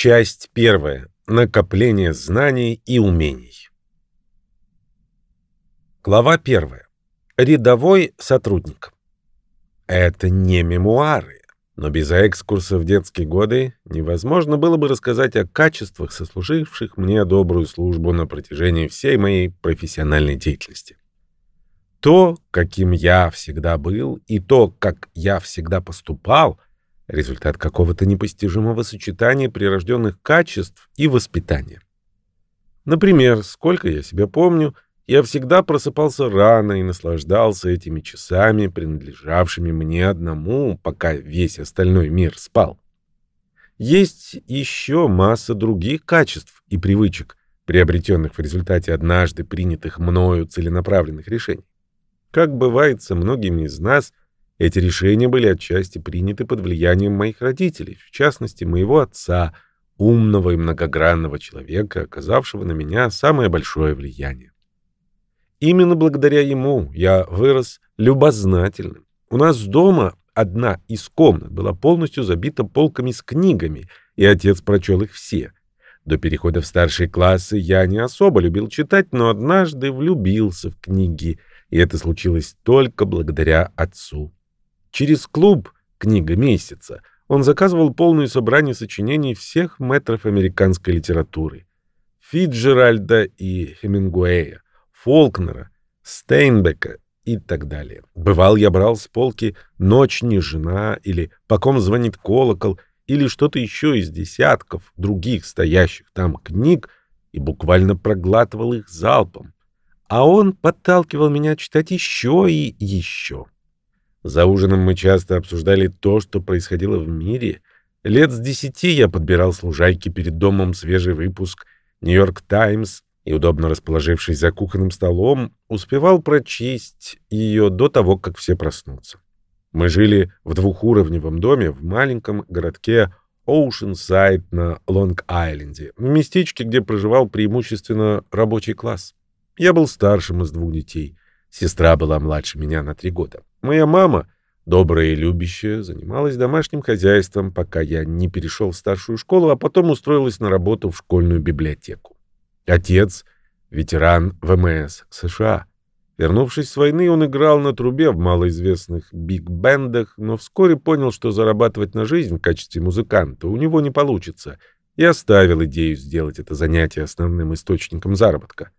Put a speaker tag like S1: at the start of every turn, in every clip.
S1: Часть первая. Накопление знаний и умений. Глава первая. Рядовой сотрудник. Это не мемуары, но без экскурса в детские годы невозможно было бы рассказать о качествах, сослуживших мне добрую службу на протяжении всей моей профессиональной деятельности. То, каким я всегда был, и то, как я всегда поступал, результат какого-то непостижимого сочетания прирожденных качеств и воспитания. Например, сколько я себя помню, я всегда просыпался рано и наслаждался этими часами, принадлежавшими мне одному, пока весь остальной мир спал. Есть еще масса других качеств и привычек, приобретенных в результате однажды принятых мною целенаправленных решений. Как бывает со многими из нас, эти решения были отчасти приняты под влиянием моих родителей, в частности, моего отца, умного и многогранного человека, оказавшего на меня самое большое влияние. Именно благодаря ему я вырос любознательным. У нас дома одна из комнат была полностью забита полками с книгами, и отец прочел их все. До перехода в старшие классы я не особо любил читать, но однажды влюбился в книги и это случилось только благодаря отцу. Через клуб «Книга месяца» он заказывал полное собрание сочинений всех метров американской литературы. Фитджеральда и Хемингуэя, Фолкнера, Стейнбека и так далее. Бывал, я брал с полки «Ночь не жена» или «По ком звонит колокол» или что-то еще из десятков других стоящих там книг и буквально проглатывал их залпом а он подталкивал меня читать еще и еще. За ужином мы часто обсуждали то, что происходило в мире. Лет с десяти я подбирал с лужайки перед домом свежий выпуск «Нью-Йорк Таймс» и, удобно расположившись за кухонным столом, успевал прочесть ее до того, как все проснутся. Мы жили в двухуровневом доме в маленьком городке Оушенсайд на Лонг-Айленде, в местечке, где проживал преимущественно рабочий класс. Я был старшим из двух детей. Сестра была младше меня на три года. Моя мама, добрая и любящая, занималась домашним хозяйством, пока я не перешел в старшую школу, а потом устроилась на работу в школьную библиотеку. Отец — ветеран ВМС США. Вернувшись с войны, он играл на трубе в малоизвестных биг-бендах, но вскоре понял, что зарабатывать на жизнь в качестве музыканта у него не получится, и оставил идею сделать это занятие основным источником заработка.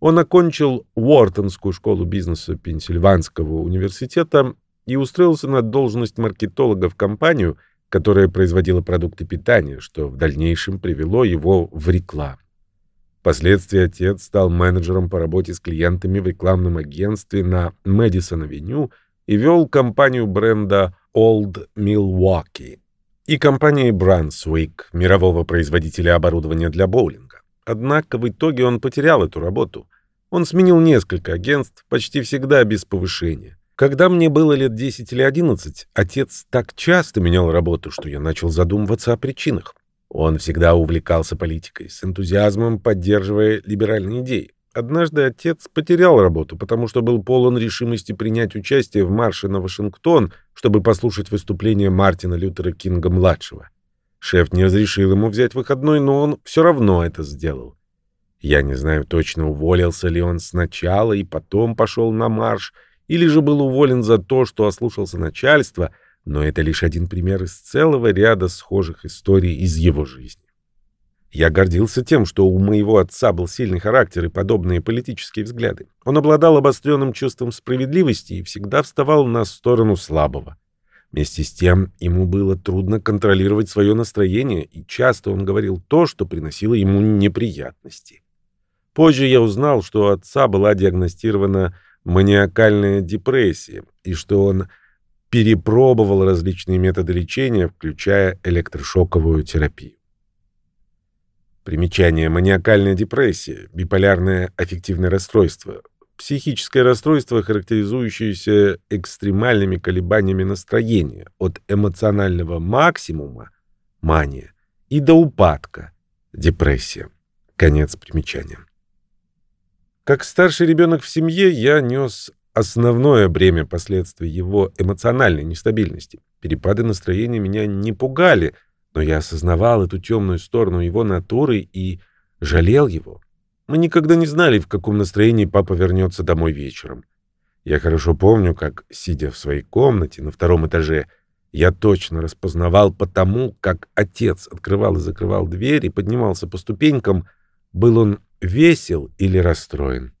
S1: Он окончил Уортонскую школу бизнеса Пенсильванского университета и устроился на должность маркетолога в компанию, которая производила продукты питания, что в дальнейшем привело его в рекламу. Впоследствии отец стал менеджером по работе с клиентами в рекламном агентстве на Мэдисон-авеню и вел компанию бренда Old Milwaukee и компании Brunswick, мирового производителя оборудования для боулинга. Однако в итоге он потерял эту работу. Он сменил несколько агентств, почти всегда без повышения. Когда мне было лет 10 или 11, отец так часто менял работу, что я начал задумываться о причинах. Он всегда увлекался политикой, с энтузиазмом поддерживая либеральные идеи. Однажды отец потерял работу, потому что был полон решимости принять участие в марше на Вашингтон, чтобы послушать выступление Мартина Лютера Кинга-младшего. Шеф не разрешил ему взять выходной, но он все равно это сделал. Я не знаю точно, уволился ли он сначала и потом пошел на марш, или же был уволен за то, что ослушался начальства, но это лишь один пример из целого ряда схожих историй из его жизни. Я гордился тем, что у моего отца был сильный характер и подобные политические взгляды. Он обладал обостренным чувством справедливости и всегда вставал на сторону слабого. Вместе с тем, ему было трудно контролировать свое настроение, и часто он говорил то, что приносило ему неприятности. Позже я узнал, что у отца была диагностирована маниакальная депрессия и что он перепробовал различные методы лечения, включая электрошоковую терапию. Примечание. Маниакальная депрессия, биполярное аффективное расстройство, психическое расстройство, характеризующееся экстремальными колебаниями настроения от эмоционального максимума, мания, и до упадка, депрессия. Конец примечания. Как старший ребенок в семье я нес основное бремя последствий его эмоциональной нестабильности. Перепады настроения меня не пугали, Но я осознавал эту темную сторону его натуры и жалел его. Мы никогда не знали, в каком настроении папа вернется домой вечером. Я хорошо помню, как, сидя в своей комнате на втором этаже, я точно распознавал по тому, как отец открывал и закрывал дверь и поднимался по ступенькам, был он весел или расстроен.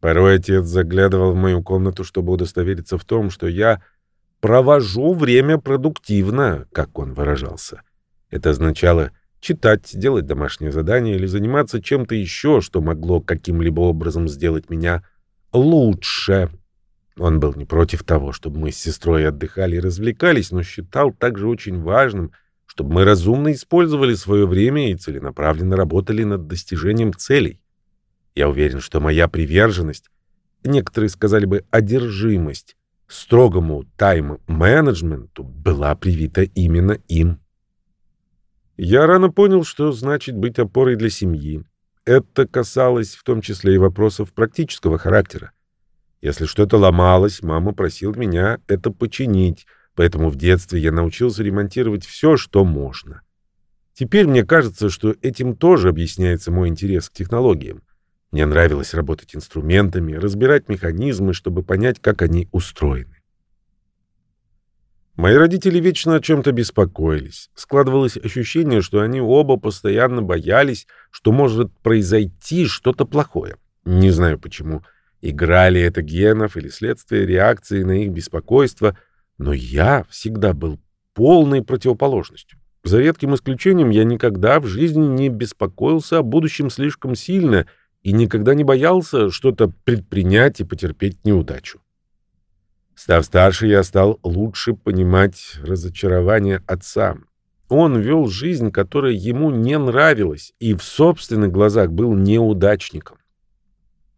S1: Порой отец заглядывал в мою комнату, чтобы удостовериться в том, что я провожу время продуктивно, как он выражался. Это означало читать, делать домашнее задание или заниматься чем-то еще, что могло каким-либо образом сделать меня лучше. Он был не против того, чтобы мы с сестрой отдыхали и развлекались, но считал также очень важным, чтобы мы разумно использовали свое время и целенаправленно работали над достижением целей. Я уверен, что моя приверженность, некоторые сказали бы одержимость, строгому тайм-менеджменту была привита именно им. Я рано понял, что значит быть опорой для семьи. Это касалось в том числе и вопросов практического характера. Если что-то ломалось, мама просила меня это починить, поэтому в детстве я научился ремонтировать все, что можно. Теперь мне кажется, что этим тоже объясняется мой интерес к технологиям. Мне нравилось работать инструментами, разбирать механизмы, чтобы понять, как они устроены. Мои родители вечно о чем-то беспокоились. Складывалось ощущение, что они оба постоянно боялись, что может произойти что-то плохое. Не знаю почему. Играли это генов или следствие реакции на их беспокойство, но я всегда был полной противоположностью. За редким исключением я никогда в жизни не беспокоился о будущем слишком сильно и никогда не боялся что-то предпринять и потерпеть неудачу. Став старше, я стал лучше понимать разочарование отца. Он вел жизнь, которая ему не нравилась, и в собственных глазах был неудачником.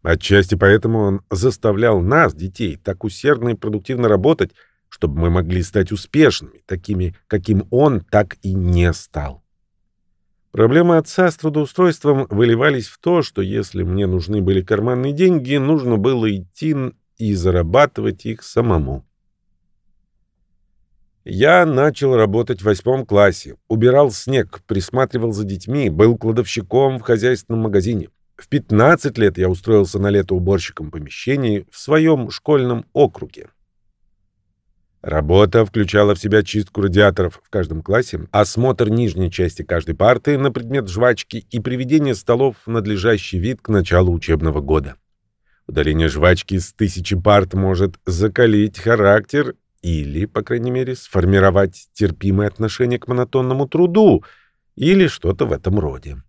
S1: Отчасти поэтому он заставлял нас, детей, так усердно и продуктивно работать, чтобы мы могли стать успешными, такими, каким он так и не стал. Проблемы отца с трудоустройством выливались в то, что если мне нужны были карманные деньги, нужно было идти и зарабатывать их самому. Я начал работать в восьмом классе, убирал снег, присматривал за детьми, был кладовщиком в хозяйственном магазине. В 15 лет я устроился на лето уборщиком помещений в своем школьном округе. Работа включала в себя чистку радиаторов в каждом классе, осмотр нижней части каждой парты на предмет жвачки и приведение столов в надлежащий вид к началу учебного года. Удаление жвачки с тысячи парт может закалить характер или, по крайней мере, сформировать терпимое отношение к монотонному труду или что-то в этом роде.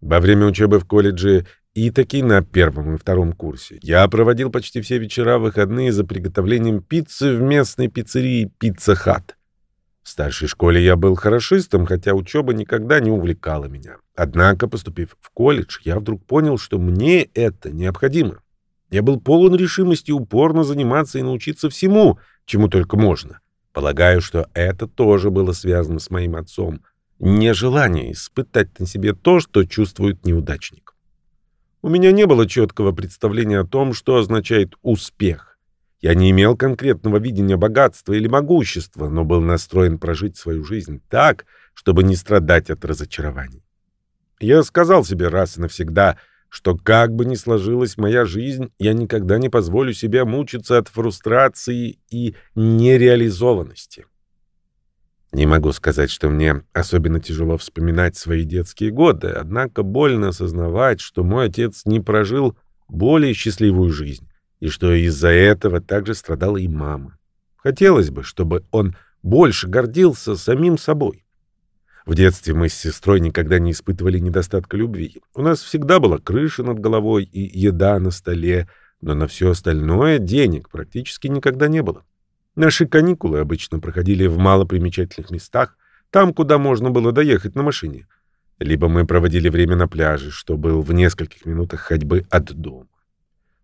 S1: Во время учебы в колледже и таки на первом и втором курсе я проводил почти все вечера выходные за приготовлением пиццы в местной пиццерии «Пицца Хат». В старшей школе я был хорошистом, хотя учеба никогда не увлекала меня. Однако, поступив в колледж, я вдруг понял, что мне это необходимо. Я был полон решимости упорно заниматься и научиться всему, чему только можно. Полагаю, что это тоже было связано с моим отцом. Нежелание испытать на себе то, что чувствует неудачник. У меня не было четкого представления о том, что означает успех. Я не имел конкретного видения богатства или могущества, но был настроен прожить свою жизнь так, чтобы не страдать от разочарований. Я сказал себе раз и навсегда — что как бы ни сложилась моя жизнь, я никогда не позволю себе мучиться от фрустрации и нереализованности. Не могу сказать, что мне особенно тяжело вспоминать свои детские годы, однако больно осознавать, что мой отец не прожил более счастливую жизнь, и что из-за этого также страдала и мама. Хотелось бы, чтобы он больше гордился самим собой. В детстве мы с сестрой никогда не испытывали недостатка любви. У нас всегда была крыша над головой и еда на столе, но на все остальное денег практически никогда не было. Наши каникулы обычно проходили в малопримечательных местах, там, куда можно было доехать на машине. Либо мы проводили время на пляже, что был в нескольких минутах ходьбы от дома.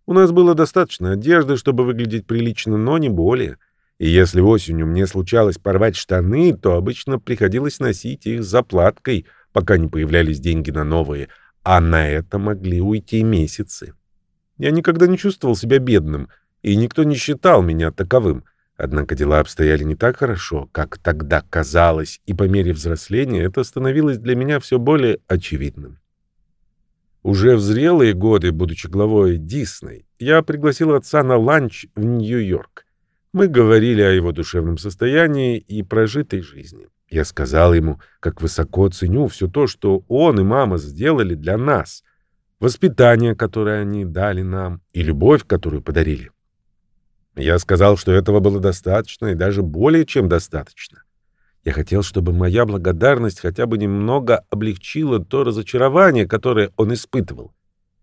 S1: У нас было достаточно одежды, чтобы выглядеть прилично, но не более — и если осенью мне случалось порвать штаны, то обычно приходилось носить их заплаткой, пока не появлялись деньги на новые, а на это могли уйти месяцы. Я никогда не чувствовал себя бедным, и никто не считал меня таковым. Однако дела обстояли не так хорошо, как тогда казалось, и по мере взросления это становилось для меня все более очевидным. Уже в зрелые годы, будучи главой Дисней, я пригласил отца на ланч в Нью-Йорк. Мы говорили о его душевном состоянии и прожитой жизни. Я сказал ему, как высоко ценю все то, что он и мама сделали для нас, воспитание, которое они дали нам, и любовь, которую подарили. Я сказал, что этого было достаточно и даже более чем достаточно. Я хотел, чтобы моя благодарность хотя бы немного облегчила то разочарование, которое он испытывал.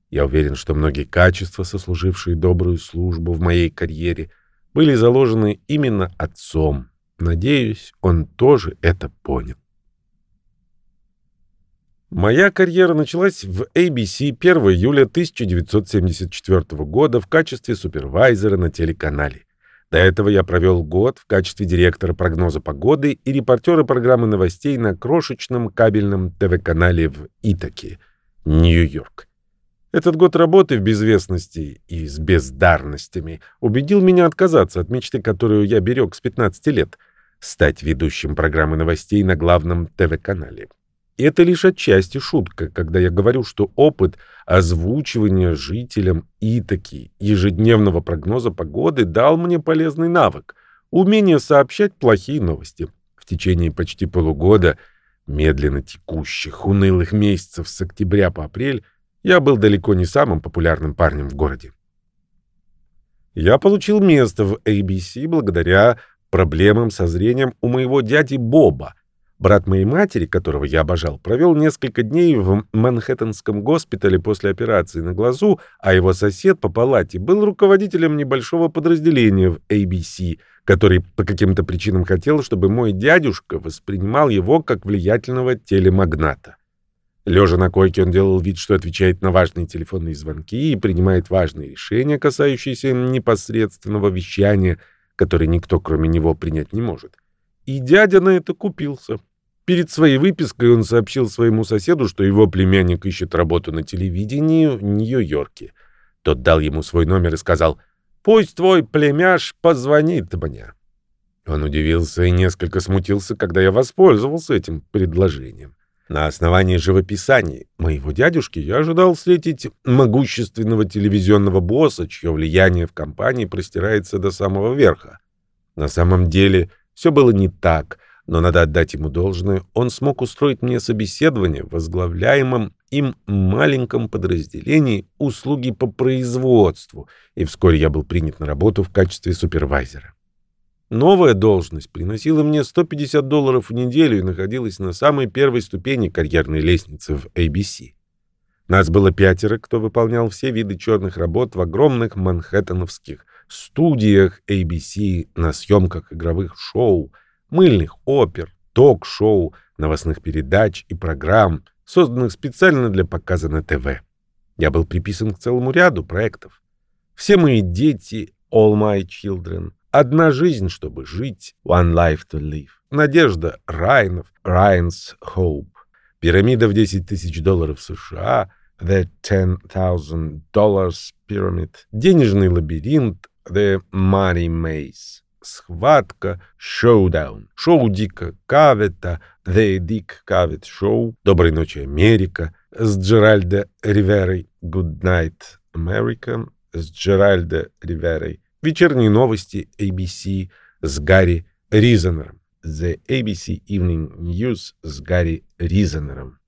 S1: Я уверен, что многие качества, сослужившие добрую службу в моей карьере, были заложены именно отцом. Надеюсь, он тоже это понял. Моя карьера началась в ABC 1 июля 1974 года в качестве супервайзера на телеканале. До этого я провел год в качестве директора прогноза погоды и репортера программы новостей на крошечном кабельном ТВ-канале в Итаке, Нью-Йорк. Этот год работы в безвестности и с бездарностями убедил меня отказаться от мечты, которую я берег с 15 лет — стать ведущим программы новостей на главном ТВ-канале. И это лишь отчасти шутка, когда я говорю, что опыт озвучивания жителям Итаки ежедневного прогноза погоды дал мне полезный навык — умение сообщать плохие новости. В течение почти полугода, медленно текущих, унылых месяцев с октября по апрель, я был далеко не самым популярным парнем в городе. Я получил место в ABC благодаря проблемам со зрением у моего дяди Боба — Брат моей матери, которого я обожал, провел несколько дней в Манхэттенском госпитале после операции на глазу, а его сосед по палате был руководителем небольшого подразделения в ABC, который по каким-то причинам хотел, чтобы мой дядюшка воспринимал его как влиятельного телемагната. Лежа на койке, он делал вид, что отвечает на важные телефонные звонки и принимает важные решения, касающиеся непосредственного вещания, которые никто, кроме него, принять не может. И дядя на это купился. Перед своей выпиской он сообщил своему соседу, что его племянник ищет работу на телевидении в Нью-Йорке. Тот дал ему свой номер и сказал «Пусть твой племяш позвонит мне». Он удивился и несколько смутился, когда я воспользовался этим предложением. На основании живописаний моего дядюшки я ожидал встретить могущественного телевизионного босса, чье влияние в компании простирается до самого верха. На самом деле все было не так, но надо отдать ему должное, он смог устроить мне собеседование в возглавляемом им маленьком подразделении услуги по производству, и вскоре я был принят на работу в качестве супервайзера. Новая должность приносила мне 150 долларов в неделю и находилась на самой первой ступени карьерной лестницы в ABC. Нас было пятеро, кто выполнял все виды черных работ в огромных манхэттеновских студиях ABC на съемках игровых шоу, мыльных опер, ток-шоу, новостных передач и программ, созданных специально для показа на ТВ. Я был приписан к целому ряду проектов. Все мои дети, all my children, одна жизнь, чтобы жить, one life to live, надежда Райнов, Ryan's Hope, пирамида в 10 тысяч долларов США, the $10,000 pyramid, денежный лабиринт, The Money Maze. Схватка, Showdown, шоу Дика Кавета, The Dick Cavett Show, Доброй ночи, Америка, с Джеральдо Риверой, Good Night America, с Джеральдо Риверой, вечерние новости ABC с Гарри Ризенером, The ABC Evening News с Гарри Ризенером.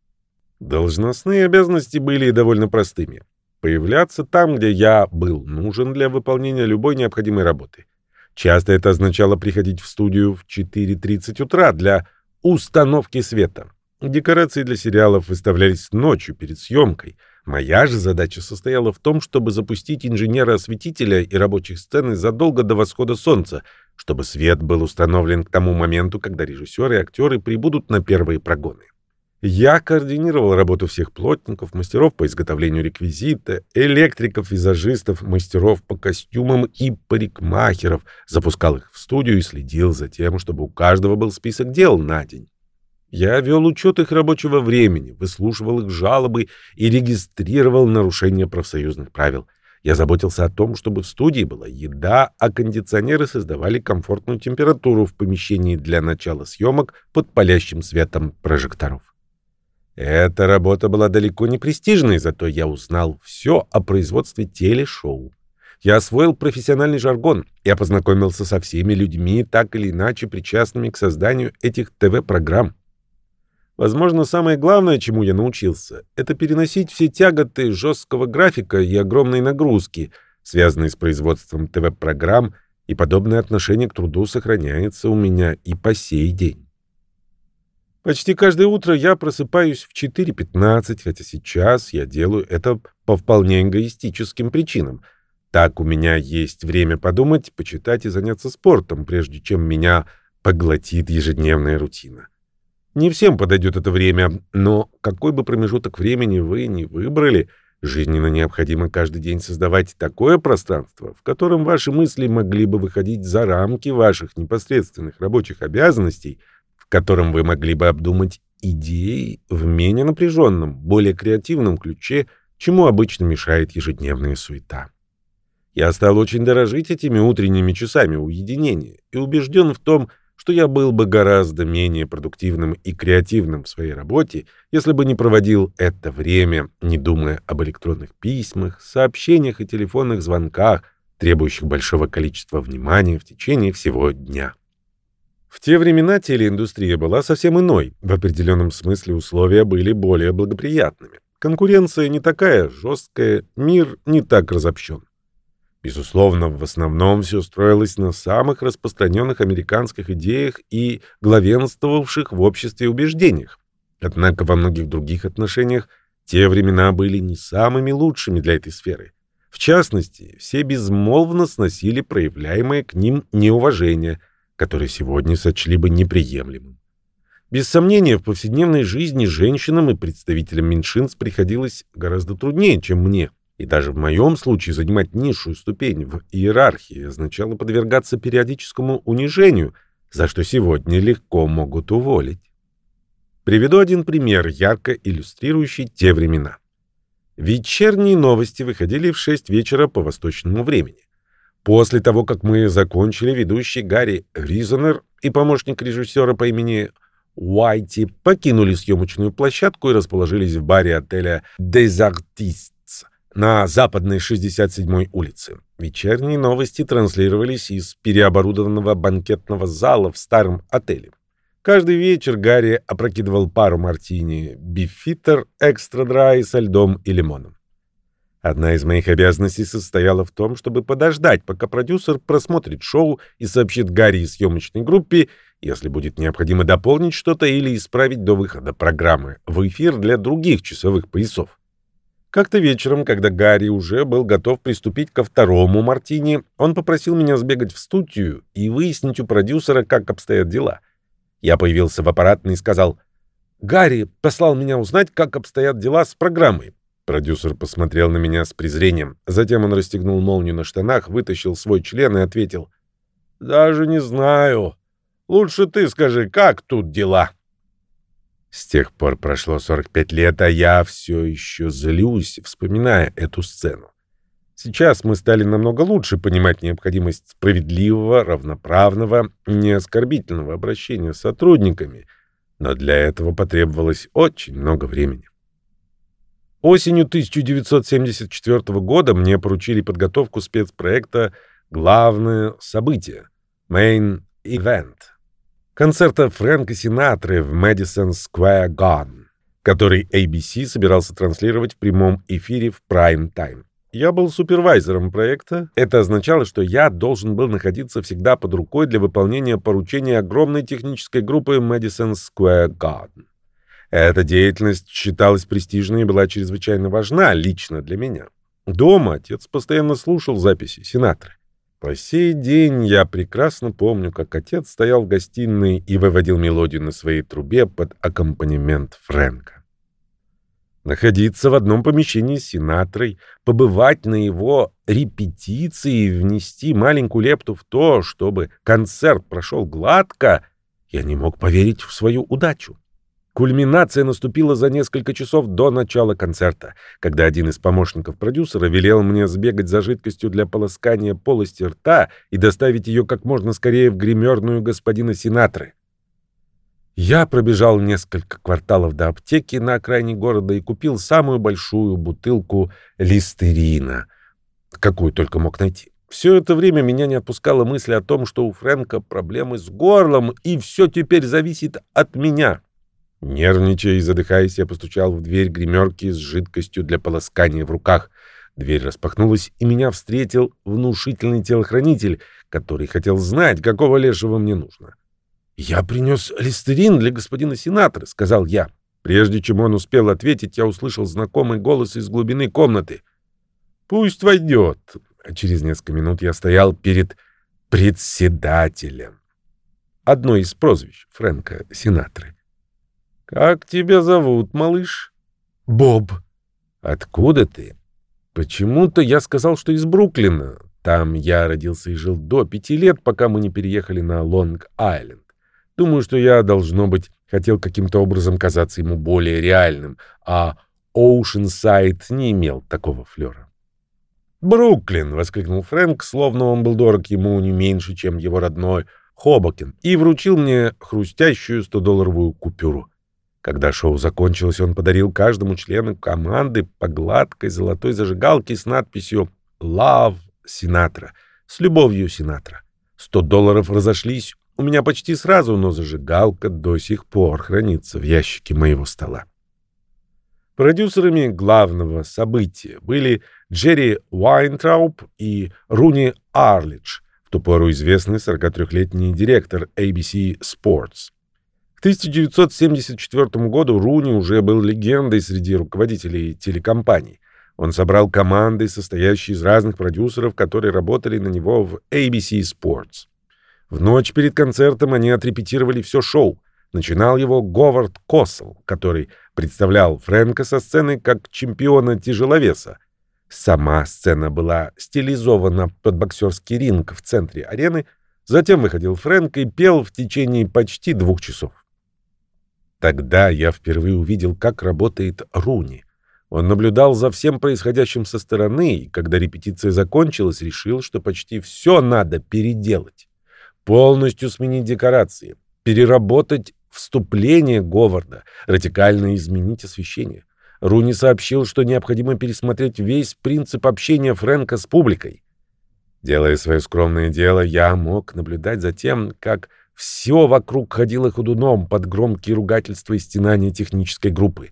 S1: Должностные обязанности были довольно простыми появляться там, где я был нужен для выполнения любой необходимой работы. Часто это означало приходить в студию в 4.30 утра для установки света. Декорации для сериалов выставлялись ночью перед съемкой. Моя же задача состояла в том, чтобы запустить инженера-осветителя и рабочих сцены задолго до восхода солнца, чтобы свет был установлен к тому моменту, когда режиссеры и актеры прибудут на первые прогоны. Я координировал работу всех плотников, мастеров по изготовлению реквизита, электриков, визажистов, мастеров по костюмам и парикмахеров, запускал их в студию и следил за тем, чтобы у каждого был список дел на день. Я вел учет их рабочего времени, выслушивал их жалобы и регистрировал нарушения профсоюзных правил. Я заботился о том, чтобы в студии была еда, а кондиционеры создавали комфортную температуру в помещении для начала съемок под палящим светом прожекторов. Эта работа была далеко не престижной, зато я узнал все о производстве телешоу. Я освоил профессиональный жаргон. Я познакомился со всеми людьми, так или иначе причастными к созданию этих ТВ-программ. Возможно, самое главное, чему я научился, это переносить все тяготы жесткого графика и огромной нагрузки, связанные с производством ТВ-программ, и подобное отношение к труду сохраняется у меня и по сей день. Почти каждое утро я просыпаюсь в 4.15, хотя сейчас я делаю это по вполне эгоистическим причинам — так у меня есть время подумать, почитать и заняться спортом, прежде чем меня поглотит ежедневная рутина. Не всем подойдет это время, но какой бы промежуток времени вы ни выбрали, жизненно необходимо каждый день создавать такое пространство, в котором ваши мысли могли бы выходить за рамки ваших непосредственных рабочих обязанностей, в котором вы могли бы обдумать идеи в менее напряженном, более креативном ключе, чему обычно мешает ежедневная суета. Я стал очень дорожить этими утренними часами уединения и убежден в том, что я был бы гораздо менее продуктивным и креативным в своей работе, если бы не проводил это время, не думая об электронных письмах, сообщениях и телефонных звонках, требующих большого количества внимания в течение всего дня. В те времена телеиндустрия была совсем иной. В определенном смысле условия были более благоприятными. Конкуренция не такая жесткая, мир не так разобщен. Безусловно, в основном все строилось на самых распространенных американских идеях и главенствовавших в обществе убеждениях. Однако во многих других отношениях те времена были не самыми лучшими для этой сферы. В частности, все безмолвно сносили проявляемое к ним неуважение, которое сегодня сочли бы неприемлемым. Без сомнения, в повседневной жизни женщинам и представителям меньшинств приходилось гораздо труднее, чем мне – и даже в моем случае занимать низшую ступень в иерархии означало подвергаться периодическому унижению, за что сегодня легко могут уволить. Приведу один пример, ярко иллюстрирующий те времена. Вечерние новости выходили в 6 вечера по восточному времени. После того, как мы закончили, ведущий Гарри Ризонер и помощник режиссера по имени Уайти покинули съемочную площадку и расположились в баре отеля «Des Artistes» на западной 67-й улице. Вечерние новости транслировались из переоборудованного банкетного зала в старом отеле. Каждый вечер Гарри опрокидывал пару мартини, бифитер, экстра драй со льдом и лимоном. Одна из моих обязанностей состояла в том, чтобы подождать, пока продюсер просмотрит шоу и сообщит Гарри и съемочной группе, если будет необходимо дополнить что-то или исправить до выхода программы в эфир для других часовых поясов. Как-то вечером, когда Гарри уже был готов приступить ко второму мартини, он попросил меня сбегать в студию и выяснить у продюсера, как обстоят дела. Я появился в аппаратной и сказал, «Гарри послал меня узнать, как обстоят дела с программой». Продюсер посмотрел на меня с презрением. Затем он расстегнул молнию на штанах, вытащил свой член и ответил, «Даже не знаю. Лучше ты скажи, как тут дела?» С тех пор прошло 45 лет, а я все еще злюсь, вспоминая эту сцену. Сейчас мы стали намного лучше понимать необходимость справедливого, равноправного, неоскорбительного обращения с сотрудниками, но для этого потребовалось очень много времени. Осенью 1974 года мне поручили подготовку спецпроекта «Главное событие» — Main Event — концерта Фрэнка Синатры в Madison Square Garden, который ABC собирался транслировать в прямом эфире в прайм-тайм. Я был супервайзером проекта. Это означало, что я должен был находиться всегда под рукой для выполнения поручений огромной технической группы Madison Square Garden. Эта деятельность считалась престижной и была чрезвычайно важна лично для меня. Дома отец постоянно слушал записи Синатры. По сей день я прекрасно помню, как отец стоял в гостиной и выводил мелодию на своей трубе под аккомпанемент Фрэнка. Находиться в одном помещении с Синатрой, побывать на его репетиции и внести маленькую лепту в то, чтобы концерт прошел гладко, я не мог поверить в свою удачу. Кульминация наступила за несколько часов до начала концерта, когда один из помощников продюсера велел мне сбегать за жидкостью для полоскания полости рта и доставить ее как можно скорее в гримерную господина Синатры. Я пробежал несколько кварталов до аптеки на окраине города и купил самую большую бутылку листерина, какую только мог найти. Все это время меня не отпускала мысль о том, что у Фрэнка проблемы с горлом, и все теперь зависит от меня. Нервничая и задыхаясь, я постучал в дверь гримерки с жидкостью для полоскания в руках. Дверь распахнулась, и меня встретил внушительный телохранитель, который хотел знать, какого лешего мне нужно. «Я принес листерин для господина сенатора», — сказал я. Прежде чем он успел ответить, я услышал знакомый голос из глубины комнаты. «Пусть войдет». А через несколько минут я стоял перед председателем. Одно из прозвищ Фрэнка Синатры. «Как тебя зовут, малыш?»
S2: «Боб».
S1: «Откуда ты?» «Почему-то я сказал, что из Бруклина. Там я родился и жил до пяти лет, пока мы не переехали на Лонг-Айленд. Думаю, что я, должно быть, хотел каким-то образом казаться ему более реальным, а Оушенсайд не имел такого флера. «Бруклин!» — воскликнул Фрэнк, словно он был дорог ему не меньше, чем его родной Хобокен, и вручил мне хрустящую 100-долларовую купюру. Когда шоу закончилось, он подарил каждому члену команды по гладкой золотой зажигалке с надписью «Love Sinatra» с любовью Синатра. Сто долларов разошлись у меня почти сразу, но зажигалка до сих пор хранится в ящике моего стола. Продюсерами главного события были Джерри Уайнтрауп и Руни Арлидж, в ту пору известный 43-летний директор ABC Sports. К 1974 году Руни уже был легендой среди руководителей телекомпаний. Он собрал команды, состоящие из разных продюсеров, которые работали на него в ABC Sports. В ночь перед концертом они отрепетировали все шоу. Начинал его Говард Коссел, который представлял Фрэнка со сцены как чемпиона тяжеловеса. Сама сцена была стилизована под боксерский ринг в центре арены. Затем выходил Фрэнк и пел в течение почти двух часов. Тогда я впервые увидел, как работает Руни. Он наблюдал за всем происходящим со стороны, и когда репетиция закончилась, решил, что почти все надо переделать. Полностью сменить декорации, переработать вступление Говарда, радикально изменить освещение. Руни сообщил, что необходимо пересмотреть весь принцип общения Фрэнка с публикой. Делая свое скромное дело, я мог наблюдать за тем, как все вокруг ходило ходуном под громкие ругательства и стенания технической группы.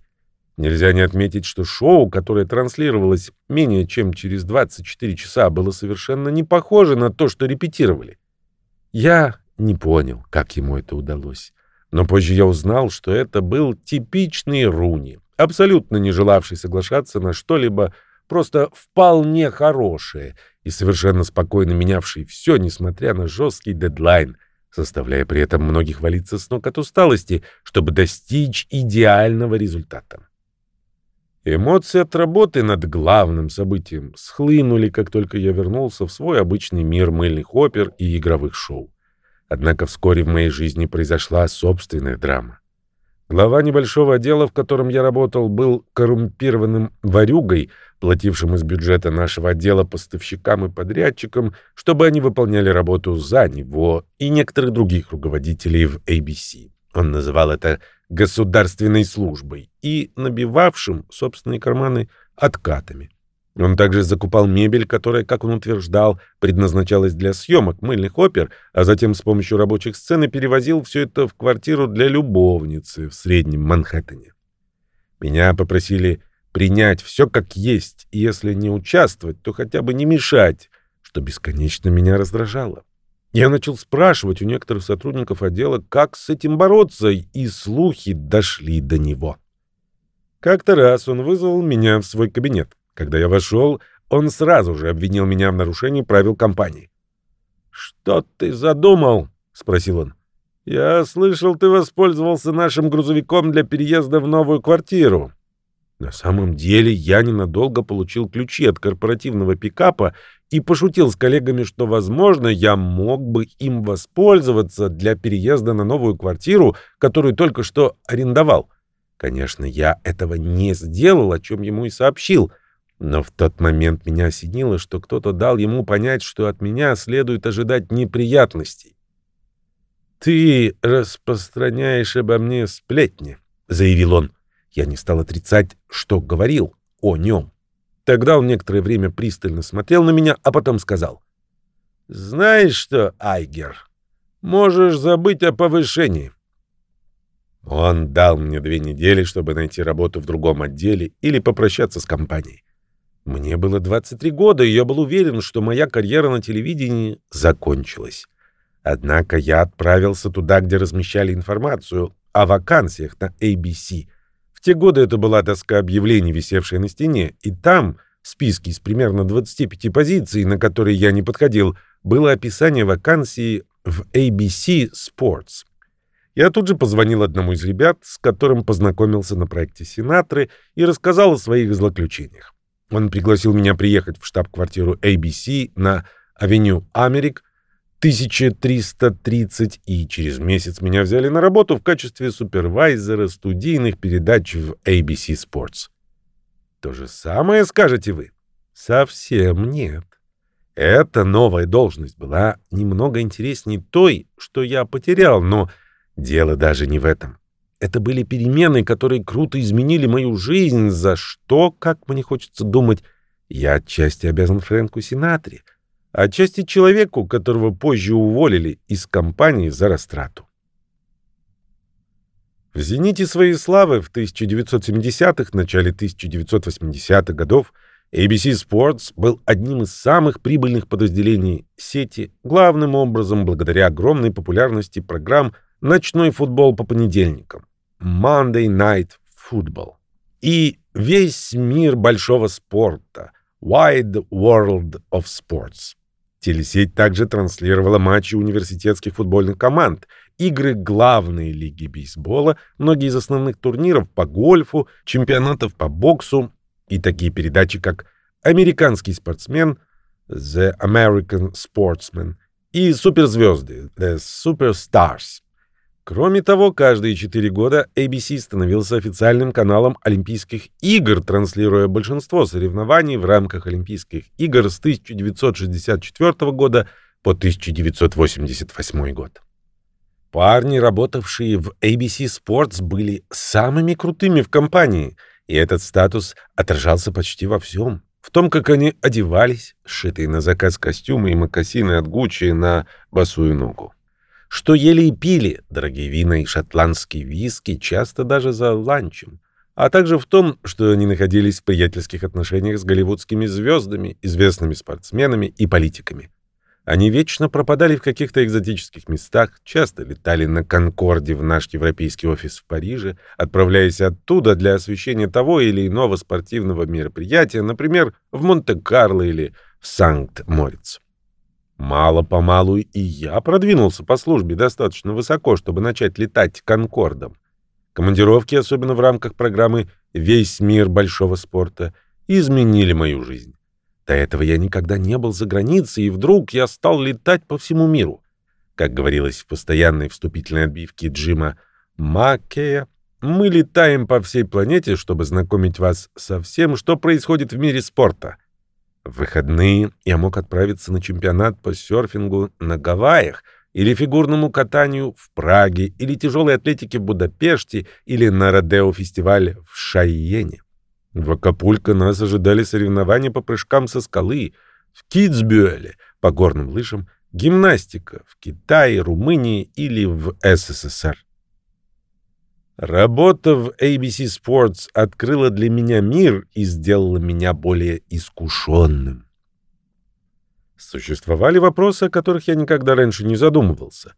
S1: Нельзя не отметить, что шоу, которое транслировалось менее чем через 24 часа, было совершенно не похоже на то, что репетировали. Я не понял, как ему это удалось. Но позже я узнал, что это был типичный Руни, абсолютно не желавший соглашаться на что-либо, просто вполне хорошее и совершенно спокойно менявший все, несмотря на жесткий дедлайн — заставляя при этом многих валиться с ног от усталости, чтобы достичь идеального результата. Эмоции от работы над главным событием схлынули, как только я вернулся в свой обычный мир мыльных опер и игровых шоу. Однако вскоре в моей жизни произошла собственная драма. Глава небольшого отдела, в котором я работал, был коррумпированным ворюгой, платившим из бюджета нашего отдела поставщикам и подрядчикам, чтобы они выполняли работу за него и некоторых других руководителей в ABC. Он называл это государственной службой и набивавшим собственные карманы откатами. Он также закупал мебель, которая, как он утверждал, предназначалась для съемок мыльных опер, а затем с помощью рабочих сцен перевозил все это в квартиру для любовницы в Среднем Манхэттене. Меня попросили принять все как есть, и если не участвовать, то хотя бы не мешать, что бесконечно меня раздражало. Я начал спрашивать у некоторых сотрудников отдела, как с этим бороться, и слухи дошли до него. Как-то раз он вызвал меня в свой кабинет. Когда я вошел, он сразу же обвинил меня в нарушении правил компании. «Что ты задумал?» — спросил он. «Я слышал, ты воспользовался нашим грузовиком для переезда в новую квартиру». На самом деле я ненадолго получил ключи от корпоративного пикапа и пошутил с коллегами, что, возможно, я мог бы им воспользоваться для переезда на новую квартиру, которую только что арендовал. Конечно, я этого не сделал, о чем ему и сообщил, но в тот момент меня осенило, что кто-то дал ему понять, что от меня следует ожидать неприятностей. «Ты распространяешь обо мне сплетни», — заявил он. Я не стал отрицать, что говорил о нем. Тогда он некоторое время пристально смотрел на меня, а потом сказал. «Знаешь что, Айгер, можешь забыть о повышении. Он дал мне две недели, чтобы найти работу в другом отделе или попрощаться с компанией. Мне было 23 года, и я был уверен, что моя карьера на телевидении закончилась. Однако я отправился туда, где размещали информацию о вакансиях на ABC. Те годы это была доска объявлений, висевшая на стене, и там, в списке из примерно 25 позиций, на которые я не подходил, было описание вакансии в ABC Sports. Я тут же позвонил одному из ребят, с которым познакомился на проекте «Сенаторы» и рассказал о своих злоключениях. Он пригласил меня приехать в штаб-квартиру ABC на авеню Америк, 1330, и через месяц меня взяли на работу в качестве супервайзера студийных передач в ABC Sports. То же самое скажете вы? Совсем нет. Эта новая должность была немного интереснее той, что я потерял, но Дело даже не в этом. Это были перемены, которые круто изменили мою жизнь, за что, как мне хочется думать, я отчасти обязан Фрэнку Синатри, отчасти человеку, которого позже уволили из компании за растрату. В зените своей славы в 1970-х, начале 1980-х годов ABC Sports был одним из самых прибыльных подразделений сети, главным образом благодаря огромной популярности программ ночной футбол по понедельникам, Monday Night Football, и весь мир большого спорта, Wide World of Sports. Телесеть также транслировала матчи университетских футбольных команд, игры главной лиги бейсбола, многие из основных турниров по гольфу, чемпионатов по боксу и такие передачи, как «Американский спортсмен», «The American Sportsman» и «Суперзвезды», «The Superstars». Кроме того, каждые четыре года ABC становился официальным каналом Олимпийских игр, транслируя большинство соревнований в рамках Олимпийских игр с 1964 года по 1988 год. Парни, работавшие в ABC Sports, были самыми крутыми в компании, и этот статус отражался почти во всем. В том, как они одевались, сшитые на заказ костюмы и мокасины от Гуччи на босую ногу что ели и пили, дорогие вина и шотландские виски, часто даже за ланчем, а также в том, что они находились в приятельских отношениях с голливудскими звездами, известными спортсменами и политиками. Они вечно пропадали в каких-то экзотических местах, часто летали на «Конкорде» в наш европейский офис в Париже, отправляясь оттуда для освещения того или иного спортивного мероприятия, например, в Монте-Карло или в Санкт-Мориц. Мало-помалу и я продвинулся по службе достаточно высоко, чтобы начать летать «Конкордом». Командировки, особенно в рамках программы «Весь мир большого спорта», изменили мою жизнь. До этого я никогда не был за границей, и вдруг я стал летать по всему миру. Как говорилось в постоянной вступительной отбивке Джима Маккея, мы летаем по всей планете, чтобы знакомить вас со всем, что происходит в мире спорта — в выходные я мог отправиться на чемпионат по серфингу на Гавайях, или фигурному катанию в Праге, или тяжелой атлетике в Будапеште, или на Родео-фестивале в Шайене. В Акапулько нас ожидали соревнования по прыжкам со скалы, в Китсбюэле по горным лыжам, гимнастика в Китае, Румынии или в СССР. Работа в ABC Sports открыла для меня мир и сделала меня более искушенным. Существовали вопросы, о которых я никогда раньше не задумывался.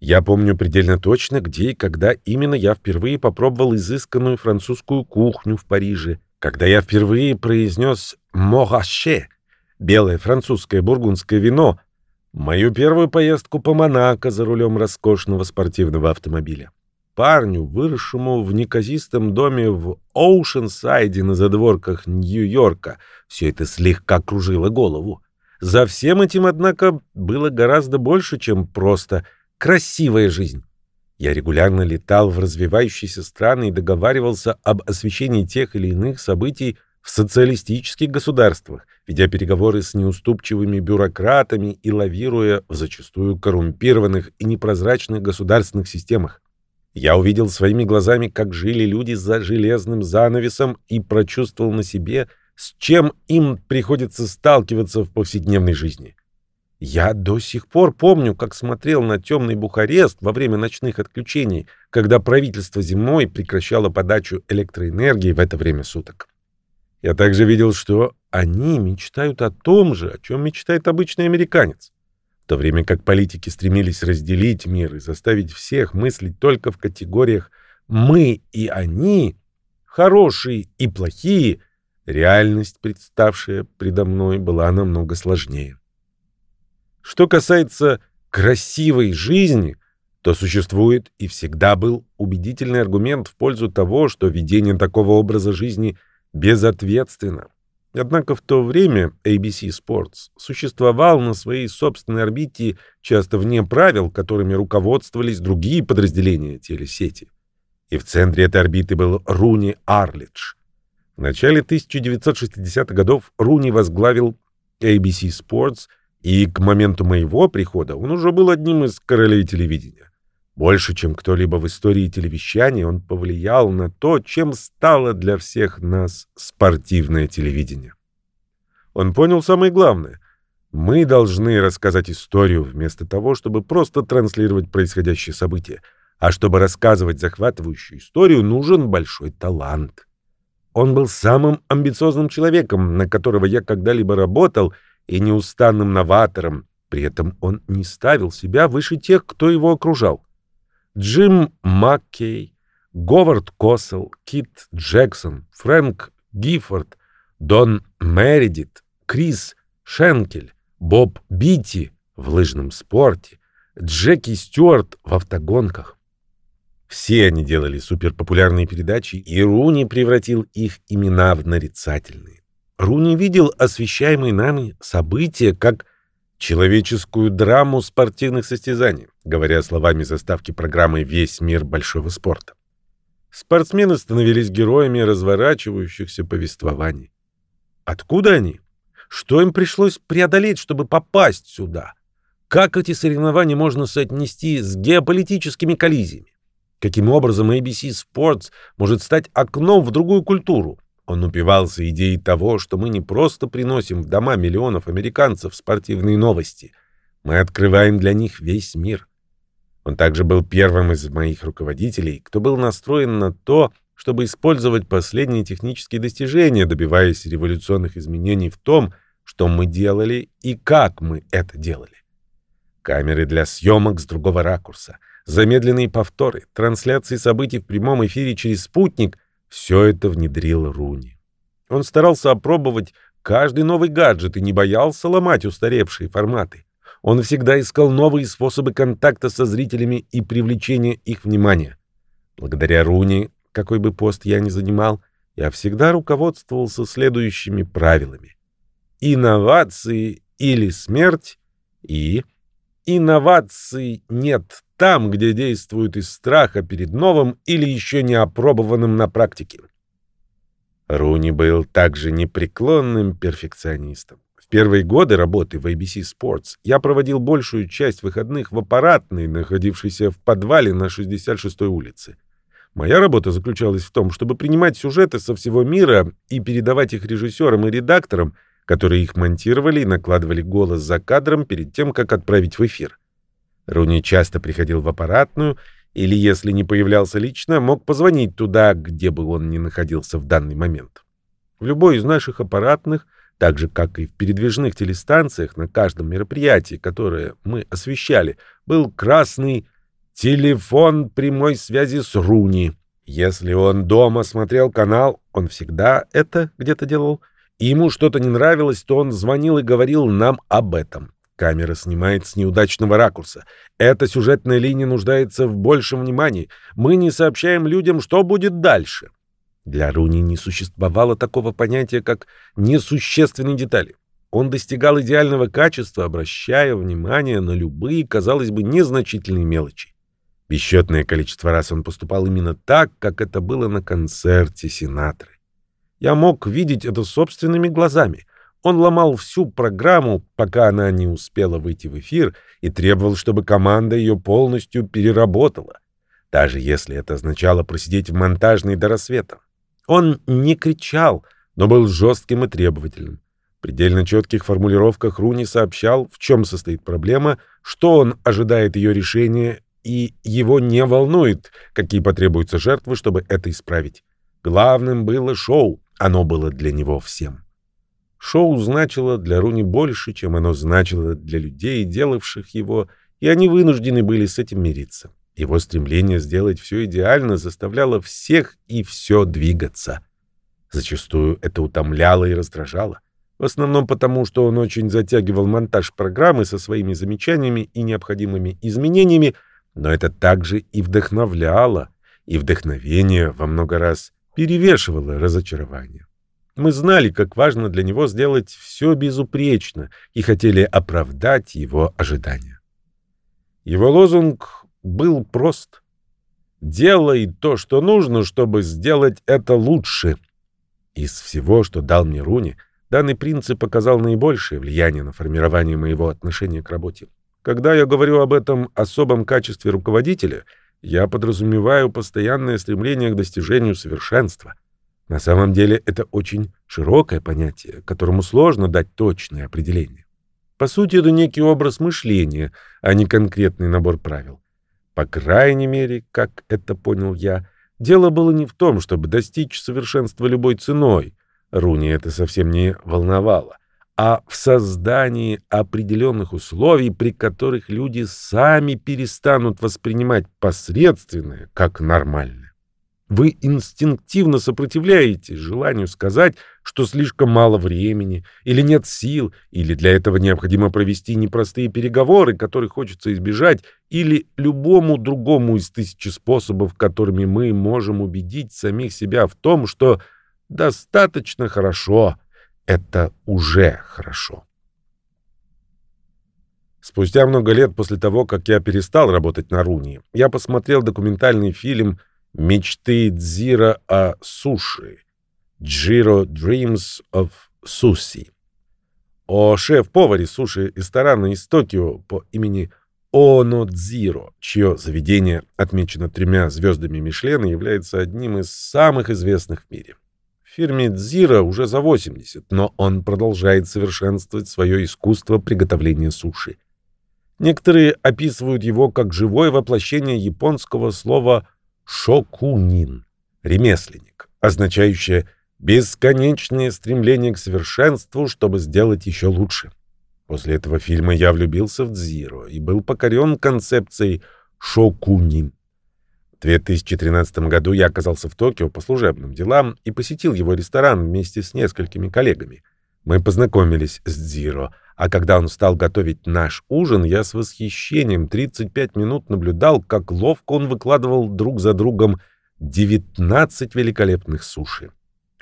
S1: Я помню предельно точно, где и когда именно я впервые попробовал изысканную французскую кухню в Париже, когда я впервые произнес «мораше» — белое французское бургундское вино, мою первую поездку по Монако за рулем роскошного спортивного автомобиля парню, выросшему в неказистом доме в Оушенсайде на задворках Нью-Йорка, все это слегка кружило голову. За всем этим, однако, было гораздо больше, чем просто красивая жизнь. Я регулярно летал в развивающиеся страны и договаривался об освещении тех или иных событий в социалистических государствах, ведя переговоры с неуступчивыми бюрократами и лавируя в зачастую коррумпированных и непрозрачных государственных системах. Я увидел своими глазами, как жили люди за железным занавесом и прочувствовал на себе, с чем им приходится сталкиваться в повседневной жизни. Я до сих пор помню, как смотрел на темный Бухарест во время ночных отключений, когда правительство зимой прекращало подачу электроэнергии в это время суток. Я также видел, что они мечтают о том же, о чем мечтает обычный американец. В то время как политики стремились разделить мир и заставить всех мыслить только в категориях «мы» и «они», «хорошие» и «плохие», реальность, представшая предо мной, была намного сложнее. Что касается красивой жизни, то существует и всегда был убедительный аргумент в пользу того, что ведение такого образа жизни – безответственно. Однако в то время ABC Sports существовал на своей собственной орбите часто вне правил, которыми руководствовались другие подразделения телесети. И в центре этой орбиты был Руни Арлидж. В начале 1960-х годов Руни возглавил ABC Sports, и к моменту моего прихода он уже был одним из королей телевидения. Больше, чем кто-либо в истории телевещания, он повлиял на то, чем стало для всех нас спортивное телевидение. Он понял самое главное. Мы должны рассказать историю вместо того, чтобы просто транслировать происходящее событие. А чтобы рассказывать захватывающую историю, нужен большой талант. Он был самым амбициозным человеком, на которого я когда-либо работал, и неустанным новатором. При этом он не ставил себя выше тех, кто его окружал. Джим Маккей, Говард Коссел, Кит Джексон, Фрэнк Гиффорд, Дон Мередит, Крис Шенкель, Боб Битти в лыжном спорте, Джеки Стюарт в автогонках. Все они делали суперпопулярные передачи, и Руни превратил их имена в нарицательные. Руни видел освещаемые нами события как человеческую драму спортивных состязаний, говоря словами заставки программы «Весь мир большого спорта». Спортсмены становились героями разворачивающихся повествований. Откуда они? Что им пришлось преодолеть, чтобы попасть сюда? Как эти соревнования можно соотнести с геополитическими коллизиями? Каким образом ABC Sports может стать окном в другую культуру? Он упивался идеей того, что мы не просто приносим в дома миллионов американцев спортивные новости, мы открываем для них весь мир. Он также был первым из моих руководителей, кто был настроен на то, чтобы использовать последние технические достижения, добиваясь революционных изменений в том, что мы делали и как мы это делали. Камеры для съемок с другого ракурса, замедленные повторы, трансляции событий в прямом эфире через спутник все это внедрил Руни. Он старался опробовать каждый новый гаджет и не боялся ломать устаревшие форматы. Он всегда искал новые способы контакта со зрителями и привлечения их внимания. Благодаря Руни, какой бы пост я ни занимал, я всегда руководствовался следующими правилами. Инновации или смерть и инноваций нет там, где действуют из страха перед новым или еще не опробованным на практике. Руни был также непреклонным перфекционистом. В первые годы работы в ABC Sports я проводил большую часть выходных в аппаратной, находившейся в подвале на 66-й улице. Моя работа заключалась в том, чтобы принимать сюжеты со всего мира и передавать их режиссерам и редакторам, которые их монтировали и накладывали голос за кадром перед тем, как отправить в эфир. Руни часто приходил в аппаратную, или, если не появлялся лично, мог позвонить туда, где бы он ни находился в данный момент. В любой из наших аппаратных, так же, как и в передвижных телестанциях, на каждом мероприятии, которое мы освещали, был красный телефон прямой связи с Руни. Если он дома смотрел канал, он всегда это где-то делал, и ему что-то не нравилось, то он звонил и говорил нам об этом. Камера снимает с неудачного ракурса. Эта сюжетная линия нуждается в большем внимании. Мы не сообщаем людям, что будет дальше. Для Руни не существовало такого понятия, как несущественные детали. Он достигал идеального качества, обращая внимание на любые, казалось бы, незначительные мелочи. Бесчетное количество раз он поступал именно так, как это было на концерте Синатры. Я мог видеть это собственными глазами. Он ломал всю программу, пока она не успела выйти в эфир, и требовал, чтобы команда ее полностью переработала, даже если это означало просидеть в монтажной до рассвета. Он не кричал, но был жестким и требовательным. В предельно четких формулировках Руни сообщал, в чем состоит проблема, что он ожидает ее решения, и его не волнует, какие потребуются жертвы, чтобы это исправить. Главным было шоу, оно было для него всем. Шоу значило для Руни больше, чем оно значило для людей, делавших его, и они вынуждены были с этим мириться. Его стремление сделать все идеально заставляло всех и все двигаться. Зачастую это утомляло и раздражало. В основном потому, что он очень затягивал монтаж программы со своими замечаниями и необходимыми изменениями, но это также и вдохновляло, и вдохновение во много раз перевешивало разочарование. Мы знали, как важно для него сделать все безупречно и хотели оправдать его ожидания. Его лозунг был прост. «Делай то, что нужно, чтобы сделать это лучше». Из всего, что дал мне Руни, данный принцип оказал наибольшее влияние на формирование моего отношения к работе. Когда я говорю об этом особом качестве руководителя — я подразумеваю постоянное стремление к достижению совершенства. На самом деле это очень широкое понятие, которому сложно дать точное определение. По сути, это некий образ мышления, а не конкретный набор правил. По крайней мере, как это понял я, дело было не в том, чтобы достичь совершенства любой ценой. Руни это совсем не волновало а в создании определенных условий, при которых люди сами перестанут воспринимать посредственное как нормальное. Вы инстинктивно сопротивляетесь желанию сказать, что слишком мало времени, или нет сил, или для этого необходимо провести непростые переговоры, которые хочется избежать, или любому другому из тысячи способов, которыми мы можем убедить самих себя в том, что достаточно хорошо – это уже хорошо. Спустя много лет после того, как я перестал работать на Руни, я посмотрел документальный фильм «Мечты Дзира о суши» «Jiro Dreams of Sushi» о шеф-поваре суши-ресторана из Токио по имени Оно Дзиро, чье заведение отмечено тремя звездами Мишлена является одним из самых известных в мире. Фирме Дзира уже за 80, но он продолжает совершенствовать свое искусство приготовления суши. Некоторые описывают его как живое воплощение японского слова «шокунин» — ремесленник, означающее бесконечное стремление к совершенству, чтобы сделать еще лучше. После этого фильма я влюбился в Дзиро и был покорен концепцией «шокунин». В 2013 году я оказался в Токио по служебным делам и посетил его ресторан вместе с несколькими коллегами. Мы познакомились с Дзиро, а когда он стал готовить наш ужин, я с восхищением 35 минут наблюдал, как ловко он выкладывал друг за другом 19 великолепных суши.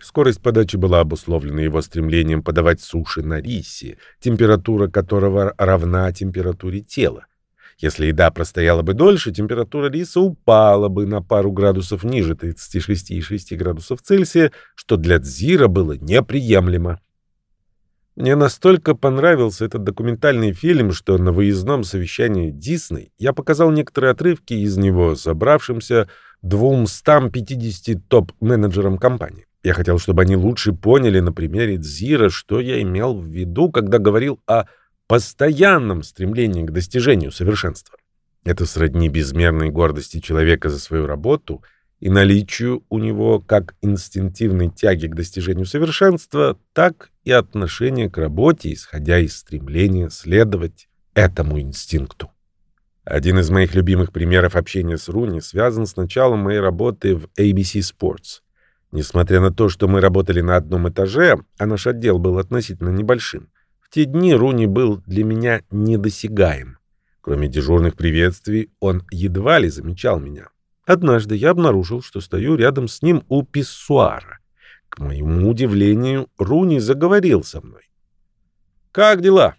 S1: Скорость подачи была обусловлена его стремлением подавать суши на рисе, температура которого равна температуре тела. Если еда простояла бы дольше, температура риса упала бы на пару градусов ниже 36,6 градусов Цельсия, что для Дзира было неприемлемо. Мне настолько понравился этот документальный фильм, что на выездном совещании Дисней я показал некоторые отрывки из него собравшимся 250 топ-менеджерам компании. Я хотел, чтобы они лучше поняли на примере Дзира, что я имел в виду, когда говорил о постоянном стремлении к достижению совершенства. Это сродни безмерной гордости человека за свою работу и наличию у него как инстинктивной тяги к достижению совершенства, так и отношения к работе, исходя из стремления следовать этому инстинкту. Один из моих любимых примеров общения с Руни связан с началом моей работы в ABC Sports. Несмотря на то, что мы работали на одном этаже, а наш отдел был относительно небольшим, те дни Руни был для меня недосягаем. Кроме дежурных приветствий, он едва ли замечал меня. Однажды я обнаружил, что стою рядом с ним у писсуара. К моему удивлению, Руни заговорил со мной. «Как дела?»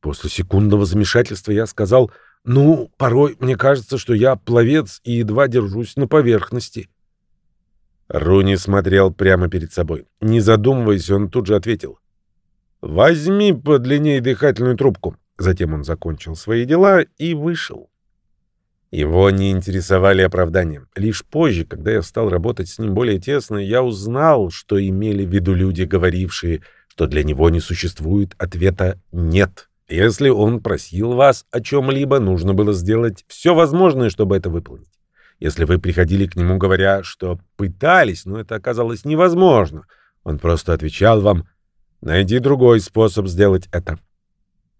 S1: После секундного замешательства я сказал, Ну, порой мне кажется, что я пловец и едва держусь на поверхности. Руни смотрел прямо перед собой. Не задумываясь, он тут же ответил. «Возьми подлиннее дыхательную трубку». Затем он закончил свои дела и вышел. Его не интересовали оправдания. Лишь позже, когда я стал работать с ним более тесно, я узнал, что имели в виду люди, говорившие, что для него не существует ответа «нет». Если он просил вас о чем-либо, нужно было сделать все возможное, чтобы это выполнить. Если вы приходили к нему, говоря, что пытались, но это оказалось невозможно, он просто отвечал вам «найди другой способ сделать это».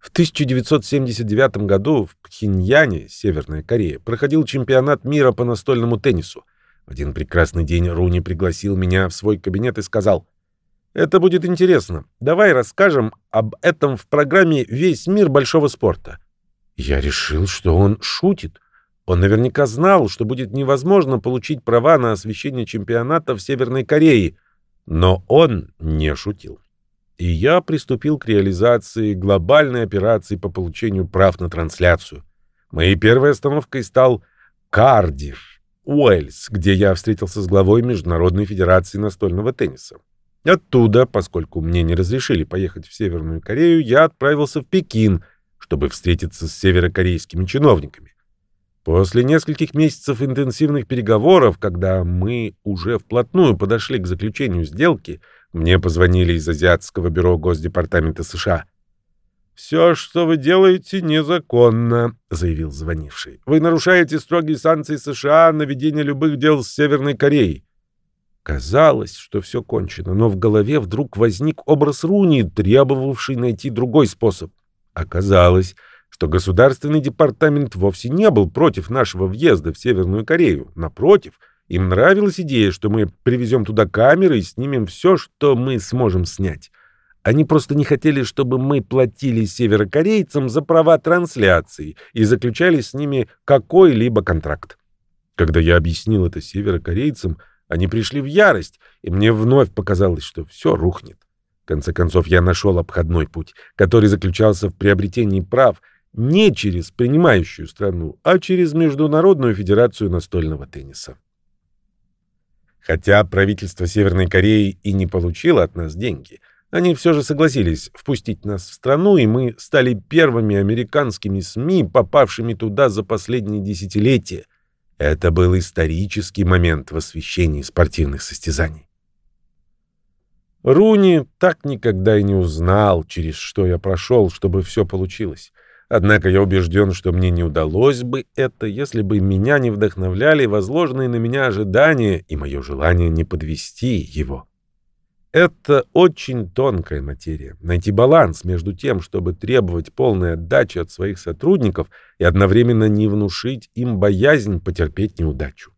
S1: В 1979 году в Пхеньяне, Северная Корея, проходил чемпионат мира по настольному теннису. В один прекрасный день Руни пригласил меня в свой кабинет и сказал это будет интересно. Давай расскажем об этом в программе «Весь мир большого спорта». Я решил, что он шутит. Он наверняка знал, что будет невозможно получить права на освещение чемпионата в Северной Корее. Но он не шутил. И я приступил к реализации глобальной операции по получению прав на трансляцию. Моей первой остановкой стал Кардифф, Уэльс, где я встретился с главой Международной Федерации настольного тенниса. Оттуда, поскольку мне не разрешили поехать в Северную Корею, я отправился в Пекин, чтобы встретиться с северокорейскими чиновниками. После нескольких месяцев интенсивных переговоров, когда мы уже вплотную подошли к заключению сделки, мне позвонили из Азиатского бюро Госдепартамента США. «Все, что вы делаете, незаконно», — заявил звонивший. «Вы нарушаете строгие санкции США на ведение любых дел с Северной Кореей. Казалось, что все кончено, но в голове вдруг возник образ Руни, требовавший найти другой способ. Оказалось, что Государственный департамент вовсе не был против нашего въезда в Северную Корею. Напротив, им нравилась идея, что мы привезем туда камеры и снимем все, что мы сможем снять. Они просто не хотели, чтобы мы платили северокорейцам за права трансляции и заключали с ними какой-либо контракт. Когда я объяснил это северокорейцам, они пришли в ярость, и мне вновь показалось, что все рухнет. В конце концов, я нашел обходной путь, который заключался в приобретении прав не через принимающую страну, а через Международную федерацию настольного тенниса. Хотя правительство Северной Кореи и не получило от нас деньги, они все же согласились впустить нас в страну, и мы стали первыми американскими СМИ, попавшими туда за последние десятилетия, это был исторический момент в освещении спортивных состязаний. Руни так никогда и не узнал, через что я прошел, чтобы все получилось. Однако я убежден, что мне не удалось бы это, если бы меня не вдохновляли возложенные на меня ожидания и мое желание не подвести его. Это очень тонкая материя. Найти баланс между тем, чтобы требовать полной отдачи от своих сотрудников и одновременно не внушить им боязнь потерпеть неудачу.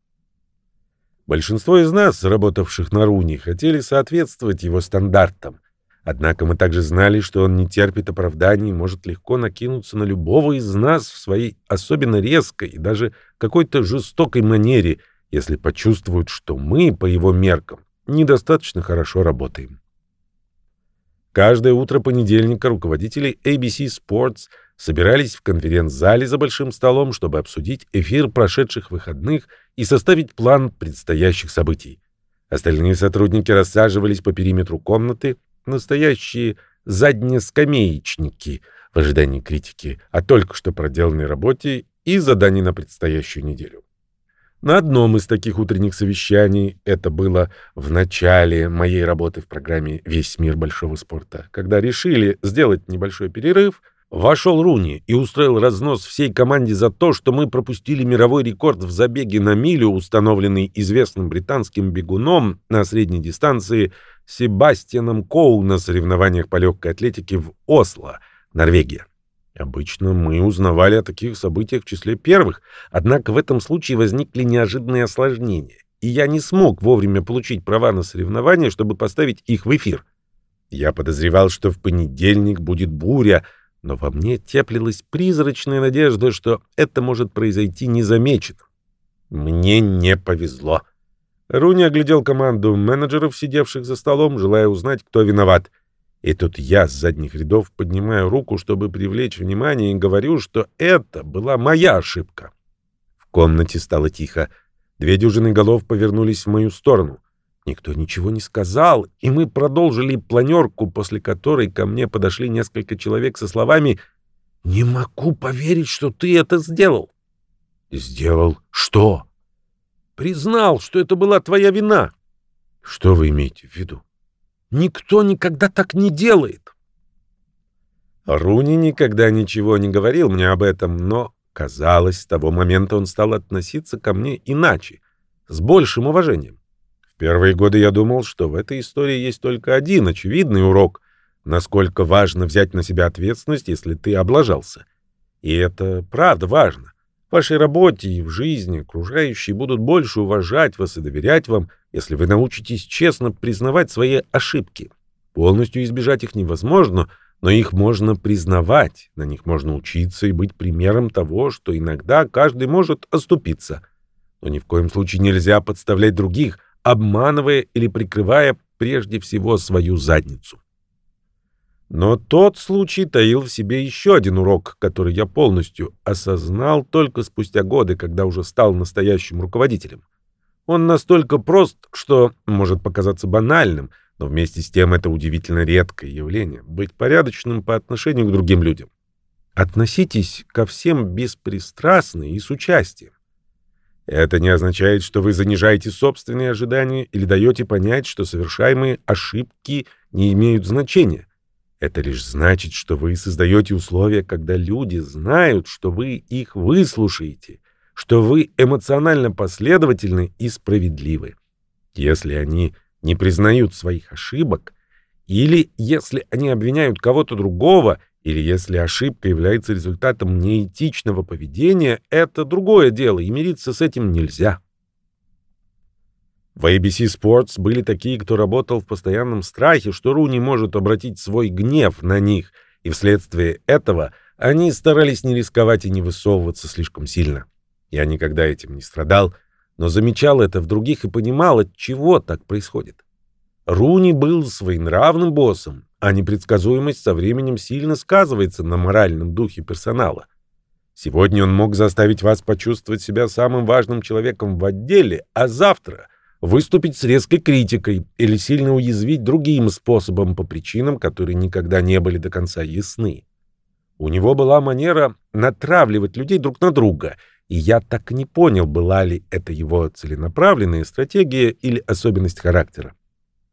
S1: Большинство из нас, работавших на Руни, хотели соответствовать его стандартам. Однако мы также знали, что он не терпит оправданий и может легко накинуться на любого из нас в своей особенно резкой и даже какой-то жестокой манере, если почувствует, что мы, по его меркам, недостаточно хорошо работаем. Каждое утро понедельника руководители ABC Sports собирались в конференц-зале за большим столом, чтобы обсудить эфир прошедших выходных и составить план предстоящих событий. Остальные сотрудники рассаживались по периметру комнаты, настоящие заднескамеечники в ожидании критики о только что проделанной работе и заданий на предстоящую неделю. На одном из таких утренних совещаний, это было в начале моей работы в программе «Весь мир большого спорта», когда решили сделать небольшой перерыв, вошел Руни и устроил разнос всей команде за то, что мы пропустили мировой рекорд в забеге на милю, установленный известным британским бегуном на средней дистанции Себастьяном Коу на соревнованиях по легкой атлетике в Осло, Норвегия. Обычно мы узнавали о таких событиях в числе первых, однако в этом случае возникли неожиданные осложнения, и я не смог вовремя получить права на соревнования, чтобы поставить их в эфир. Я подозревал, что в понедельник будет буря, но во мне теплилась призрачная надежда, что это может произойти незамеченным. Мне не повезло. Руни оглядел команду менеджеров, сидевших за столом, желая узнать, кто виноват — И тут я с задних рядов поднимаю руку, чтобы привлечь внимание, и говорю, что это была моя ошибка. В комнате стало тихо. Две дюжины голов повернулись в мою сторону. Никто ничего не сказал, и мы продолжили планерку, после которой ко мне подошли несколько человек со словами «Не могу поверить, что ты это сделал». «Сделал что?» «Признал, что это была твоя вина». «Что вы имеете в виду?» Никто никогда так не делает. Руни никогда ничего не говорил мне об этом, но, казалось, с того момента он стал относиться ко мне иначе, с большим уважением. Первые годы я думал, что в этой истории есть только один очевидный урок, насколько важно взять на себя ответственность, если ты облажался. И это правда важно. В вашей работе и в жизни окружающие будут больше уважать вас и доверять вам, если вы научитесь честно признавать свои ошибки. Полностью избежать их невозможно, но их можно признавать, на них можно учиться и быть примером того, что иногда каждый может оступиться. Но ни в коем случае нельзя подставлять других, обманывая или прикрывая прежде всего свою задницу. Но тот случай таил в себе еще один урок, который я полностью осознал только спустя годы, когда уже стал настоящим руководителем. Он настолько прост, что может показаться банальным, но вместе с тем это удивительно редкое явление — быть порядочным по отношению к другим людям. Относитесь ко всем беспристрастно и с участием. Это не означает, что вы занижаете собственные ожидания или даете понять, что совершаемые ошибки не имеют значения — это лишь значит, что вы создаете условия, когда люди знают, что вы их выслушаете, что вы эмоционально последовательны и справедливы. Если они не признают своих ошибок, или если они обвиняют кого-то другого, или если ошибка является результатом неэтичного поведения, это другое дело, и мириться с этим нельзя. В ABC Sports были такие, кто работал в постоянном страхе, что Руни может обратить свой гнев на них, и вследствие этого они старались не рисковать и не высовываться слишком сильно. Я никогда этим не страдал, но замечал это в других и понимал, от чего так происходит. Руни был своенравным боссом, а непредсказуемость со временем сильно сказывается на моральном духе персонала. Сегодня он мог заставить вас почувствовать себя самым важным человеком в отделе, а завтра выступить с резкой критикой или сильно уязвить другим способом по причинам, которые никогда не были до конца ясны. У него была манера натравливать людей друг на друга, и я так и не понял, была ли это его целенаправленная стратегия или особенность характера.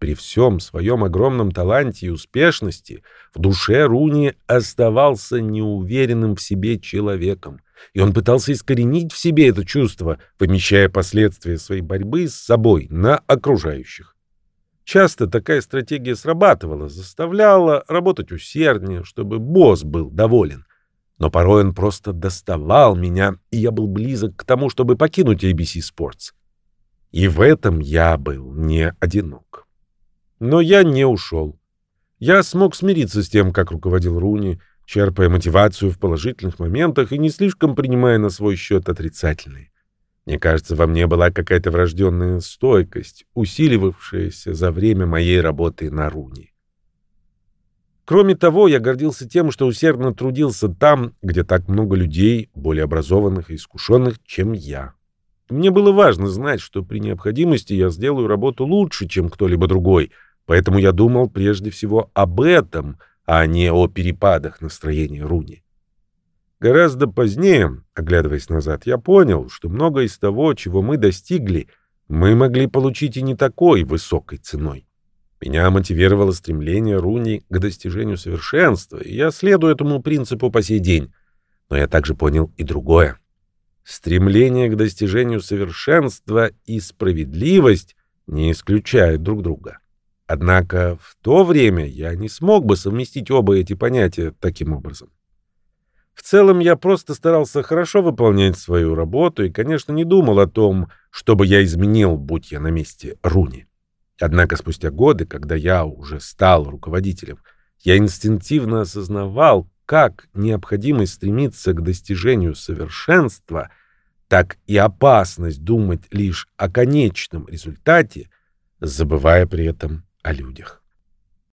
S1: При всем своем огромном таланте и успешности в душе Руни оставался неуверенным в себе человеком — и он пытался искоренить в себе это чувство, вымещая последствия своей борьбы с собой на окружающих. Часто такая стратегия срабатывала, заставляла работать усерднее, чтобы босс был доволен. Но порой он просто доставал меня, и я был близок к тому, чтобы покинуть ABC Sports. И в этом я был не одинок. Но я не ушел. Я смог смириться с тем, как руководил Руни, черпая мотивацию в положительных моментах и не слишком принимая на свой счет отрицательные. Мне кажется, во мне была какая-то врожденная стойкость, усиливавшаяся за время моей работы на Руни. Кроме того, я гордился тем, что усердно трудился там, где так много людей, более образованных и искушенных, чем я. Мне было важно знать, что при необходимости я сделаю работу лучше, чем кто-либо другой, поэтому я думал прежде всего об этом — а не о перепадах настроения Руни. Гораздо позднее, оглядываясь назад, я понял, что многое из того, чего мы достигли, мы могли получить и не такой высокой ценой. Меня мотивировало стремление Руни к достижению совершенства, и я следую этому принципу по сей день. Но я также понял и другое. Стремление к достижению совершенства и справедливость не исключают друг друга. Однако в то время я не смог бы совместить оба эти понятия таким образом. В целом я просто старался хорошо выполнять свою работу и, конечно, не думал о том, чтобы я изменил, будь я на месте Руни. Однако спустя годы, когда я уже стал руководителем, я инстинктивно осознавал, как необходимость стремиться к достижению совершенства, так и опасность думать лишь о конечном результате, забывая при этом о людях.